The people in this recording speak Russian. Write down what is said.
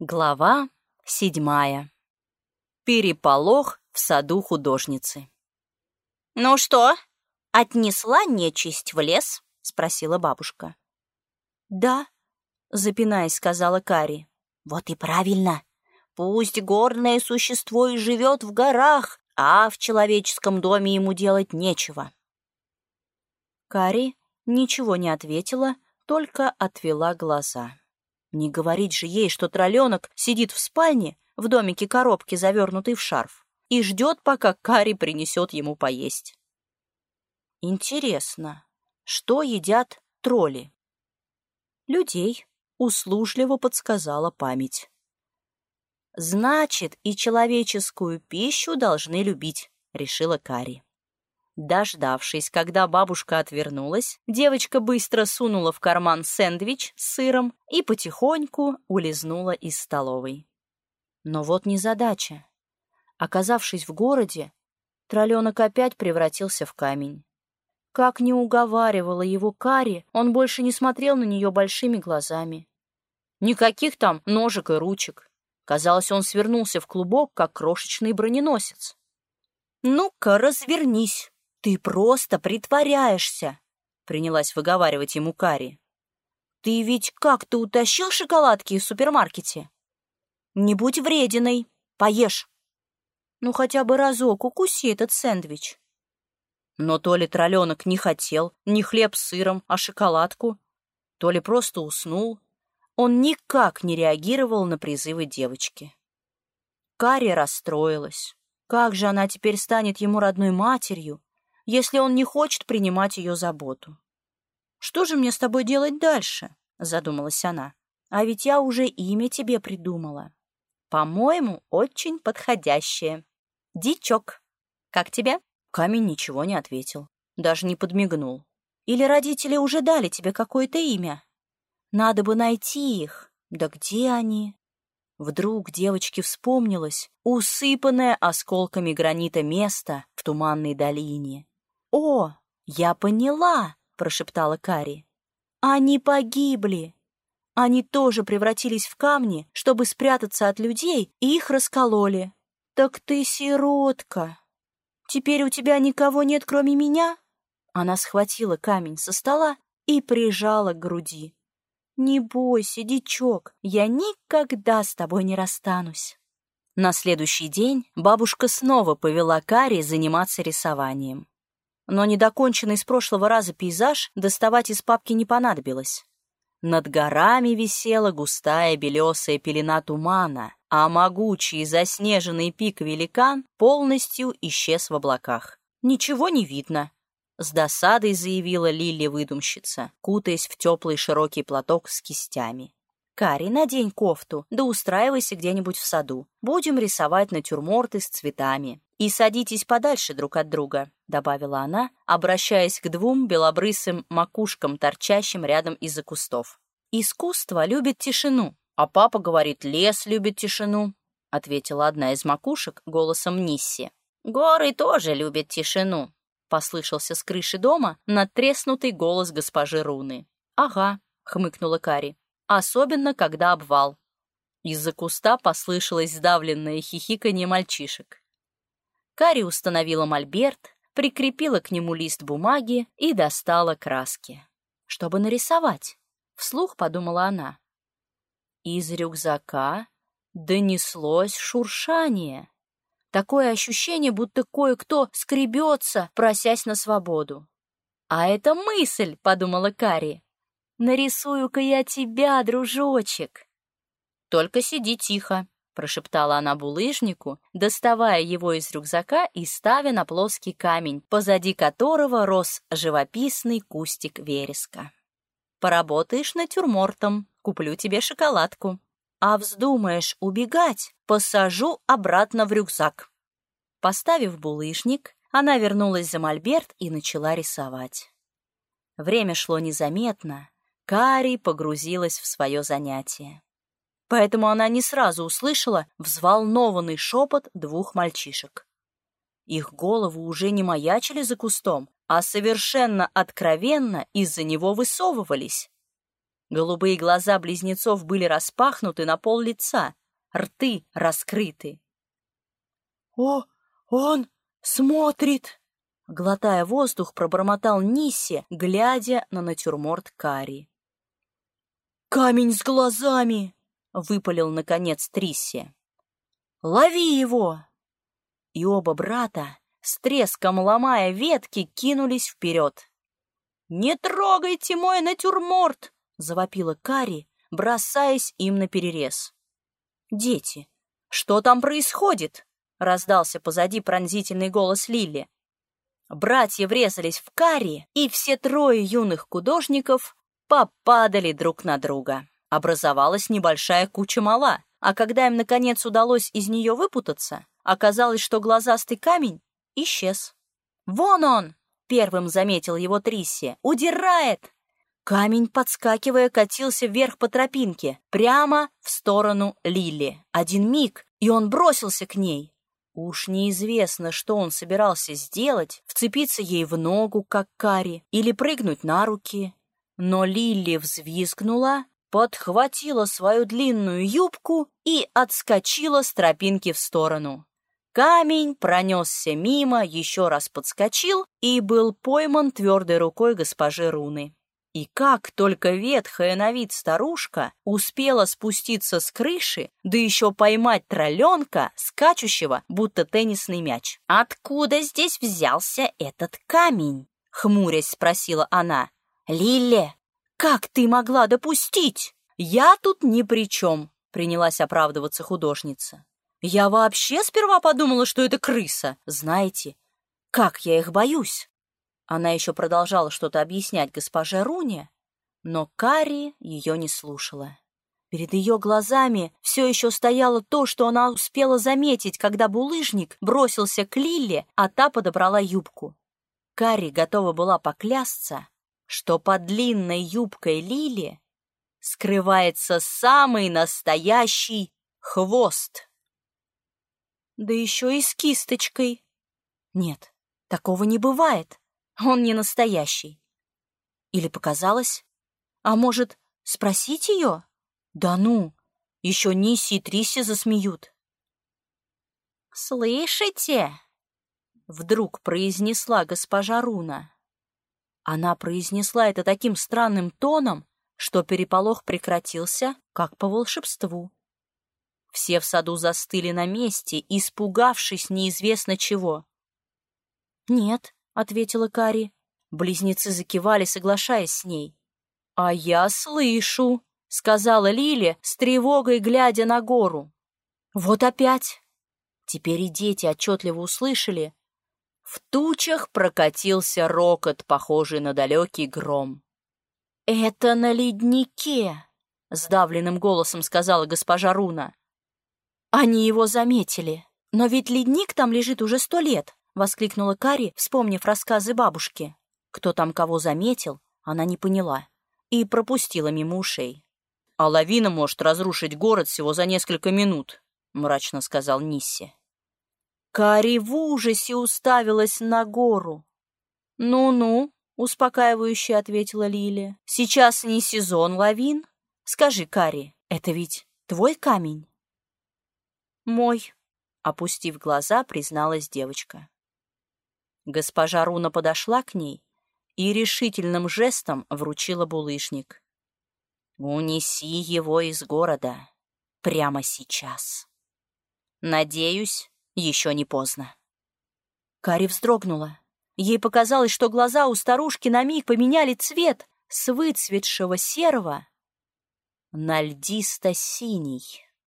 Глава седьмая. Переполох в саду художницы. «Ну что, отнесла нечисть в лес?» — спросила бабушка. «Да», — запинаясь, сказала Кари. «Вот и правильно. Пусть горное существо и живет в горах, а в человеческом доме ему делать нечего». Кари ничего не ответила, только отвела глаза. Не говорить же ей, что тролленок сидит в спальне в домике коробки, завернутый в шарф, и ждет, пока Кари принесет ему поесть. Интересно, что едят тролли? Людей, услужливо подсказала память. Значит, и человеческую пищу должны любить, решила Кари. Дождавшись, когда бабушка отвернулась, девочка быстро сунула в карман сэндвич с сыром и потихоньку улизнула из столовой. Но вот незадача. Оказавшись в городе, тролленок опять превратился в камень. Как не уговаривала его Кари, он больше не смотрел на нее большими глазами. Никаких там ножек и ручек. Казалось, он свернулся в клубок, как крошечный броненосец. «Ну-ка, развернись!» «Ты просто притворяешься!» — принялась выговаривать ему Кари. «Ты ведь как-то утащил шоколадки в супермаркете? Не будь врединой, поешь. Ну, хотя бы разок укуси этот сэндвич». Но то ли тролленок не хотел, не хлеб с сыром, а шоколадку, то ли просто уснул. Он никак не реагировал на призывы девочки. Кари расстроилась. Как же она теперь станет ему родной матерью, если он не хочет принимать ее заботу. «Что же мне с тобой делать дальше?» — задумалась она. «А ведь я уже имя тебе придумала. По-моему, очень подходящее. Дичок. Как тебе?» Камень ничего не ответил, даже не подмигнул. «Или родители уже дали тебе какое-то имя? Надо бы найти их. Да где они?» Вдруг девочке вспомнилось усыпанное осколками гранита место в туманной долине. «О, я поняла!» — прошептала Кари. «Они погибли! Они тоже превратились в камни, чтобы спрятаться от людей, и их раскололи. Так ты сиротка! Теперь у тебя никого нет, кроме меня?» Она схватила камень со стола и прижала к груди. «Не бойся, дичок, я никогда с тобой не расстанусь». На следующий день бабушка снова повела Кари заниматься рисованием но недоконченный с прошлого раза пейзаж доставать из папки не понадобилось. Над горами висела густая белесая пелена тумана, а могучий заснеженный пик-великан полностью исчез в облаках. «Ничего не видно», — с досадой заявила Лили-выдумщица, кутаясь в теплый широкий платок с кистями. «Кари, надень кофту, да устраивайся где-нибудь в саду. Будем рисовать натюрморты с цветами. И садитесь подальше друг от друга», — добавила она, обращаясь к двум белобрысым макушкам, торчащим рядом из-за кустов. «Искусство любит тишину, а папа говорит, лес любит тишину», — ответила одна из макушек голосом Нисси. «Горы тоже любят тишину», — послышался с крыши дома надтреснутый голос госпожи Руны. «Ага», — хмыкнула Кари особенно когда обвал. Из-за куста послышалось сдавленное хихиканье мальчишек. Кари установила мольберт, прикрепила к нему лист бумаги и достала краски. Чтобы нарисовать, вслух подумала она. Из рюкзака донеслось шуршание. Такое ощущение, будто кое-кто скребется, просясь на свободу. «А это мысль», — подумала Кари. Нарисую-ка я тебя, дружочек. Только сиди тихо, прошептала она булыжнику, доставая его из рюкзака и ставя на плоский камень, позади которого рос живописный кустик вереска. Поработаешь натюрмортом, куплю тебе шоколадку. А вздумаешь убегать, посажу обратно в рюкзак. Поставив булыжник, она вернулась за мольберт и начала рисовать. Время шло незаметно, Кари погрузилась в свое занятие. Поэтому она не сразу услышала взволнованный шепот двух мальчишек. Их головы уже не маячили за кустом, а совершенно откровенно из-за него высовывались. Голубые глаза близнецов были распахнуты на пол лица, рты раскрыты. «О, он смотрит!» Глотая воздух, пробормотал Нисси, глядя на натюрморт Кари. «Камень с глазами!» — выпалил, наконец, Трисси. «Лови его!» И оба брата, с треском ломая ветки, кинулись вперед. «Не трогайте мой натюрморт!» — завопила Кари, бросаясь им на перерез. «Дети, что там происходит?» — раздался позади пронзительный голос Лили. Братья врезались в Кари, и все трое юных художников попадали друг на друга. Образовалась небольшая куча мала, а когда им, наконец, удалось из нее выпутаться, оказалось, что глазастый камень исчез. «Вон он!» — первым заметил его Трисси. «Удирает!» Камень, подскакивая, катился вверх по тропинке, прямо в сторону Лили. Один миг, и он бросился к ней. Уж неизвестно, что он собирался сделать, вцепиться ей в ногу, как кари, или прыгнуть на руки. Но Лили взвизгнула, подхватила свою длинную юбку и отскочила с тропинки в сторону. Камень пронесся мимо, еще раз подскочил и был пойман твердой рукой госпожи Руны. И как только ветхая на вид старушка успела спуститься с крыши, да еще поймать тролленка, скачущего, будто теннисный мяч. «Откуда здесь взялся этот камень?» — хмурясь спросила она. «Лиле, как ты могла допустить?» «Я тут ни при чем», — принялась оправдываться художница. «Я вообще сперва подумала, что это крыса. Знаете, как я их боюсь». Она еще продолжала что-то объяснять госпоже Руне, но Кари ее не слушала. Перед ее глазами все еще стояло то, что она успела заметить, когда булыжник бросился к Лиле, а та подобрала юбку. Кари готова была поклясться, что под длинной юбкой Лили скрывается самый настоящий хвост. Да еще и с кисточкой. Нет, такого не бывает. Он не настоящий. Или показалось? А может, спросить ее? Да ну, еще Ниси и Триси засмеют. «Слышите?» — вдруг произнесла госпожа Руна. Она произнесла это таким странным тоном, что переполох прекратился, как по волшебству. Все в саду застыли на месте, испугавшись неизвестно чего. «Нет, — ответила Кари. Близнецы закивали, соглашаясь с ней. «А я слышу», — сказала Лили, с тревогой глядя на гору. «Вот опять!» Теперь и дети отчетливо услышали. В тучах прокатился рокот, похожий на далекий гром. «Это на леднике!» — сдавленным голосом сказала госпожа Руна. «Они его заметили. Но ведь ледник там лежит уже сто лет. — воскликнула Кари, вспомнив рассказы бабушки. Кто там кого заметил, она не поняла и пропустила мимо ушей. «А лавина может разрушить город всего за несколько минут», — мрачно сказал Нисси. Кари в ужасе уставилась на гору. «Ну-ну», — успокаивающе ответила Лилия, — «сейчас не сезон лавин. Скажи, Кари, это ведь твой камень?» «Мой», — опустив глаза, призналась девочка. Госпожа Руна подошла к ней и решительным жестом вручила булыжник. «Унеси его из города прямо сейчас. Надеюсь, еще не поздно». Кари вздрогнула. Ей показалось, что глаза у старушки на миг поменяли цвет с выцветшего серого на льдисто-синий.